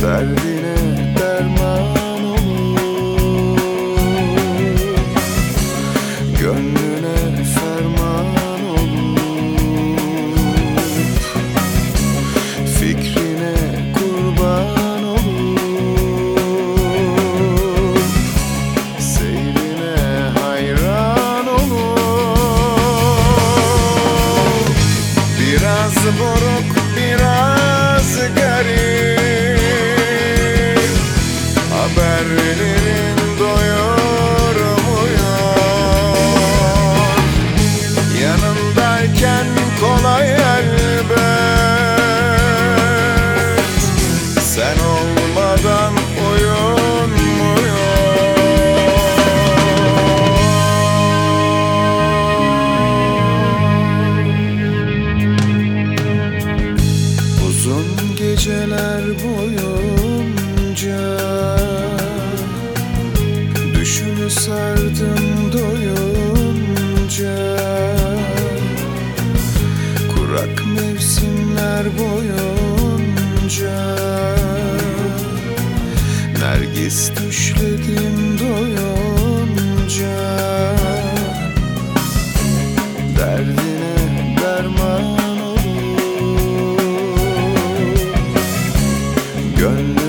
Tarde boyunca Düşünü sardım doyunca Kurak mevsimler boyunca Nergis düşledim doyunca Gönlüm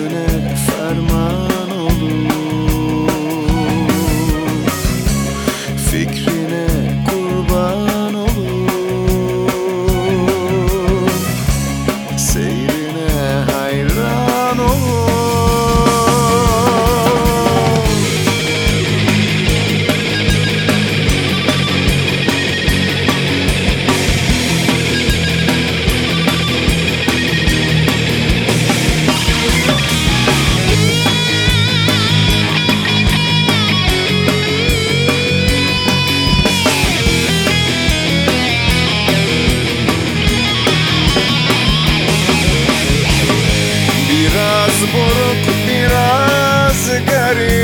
Copinha, cigarinho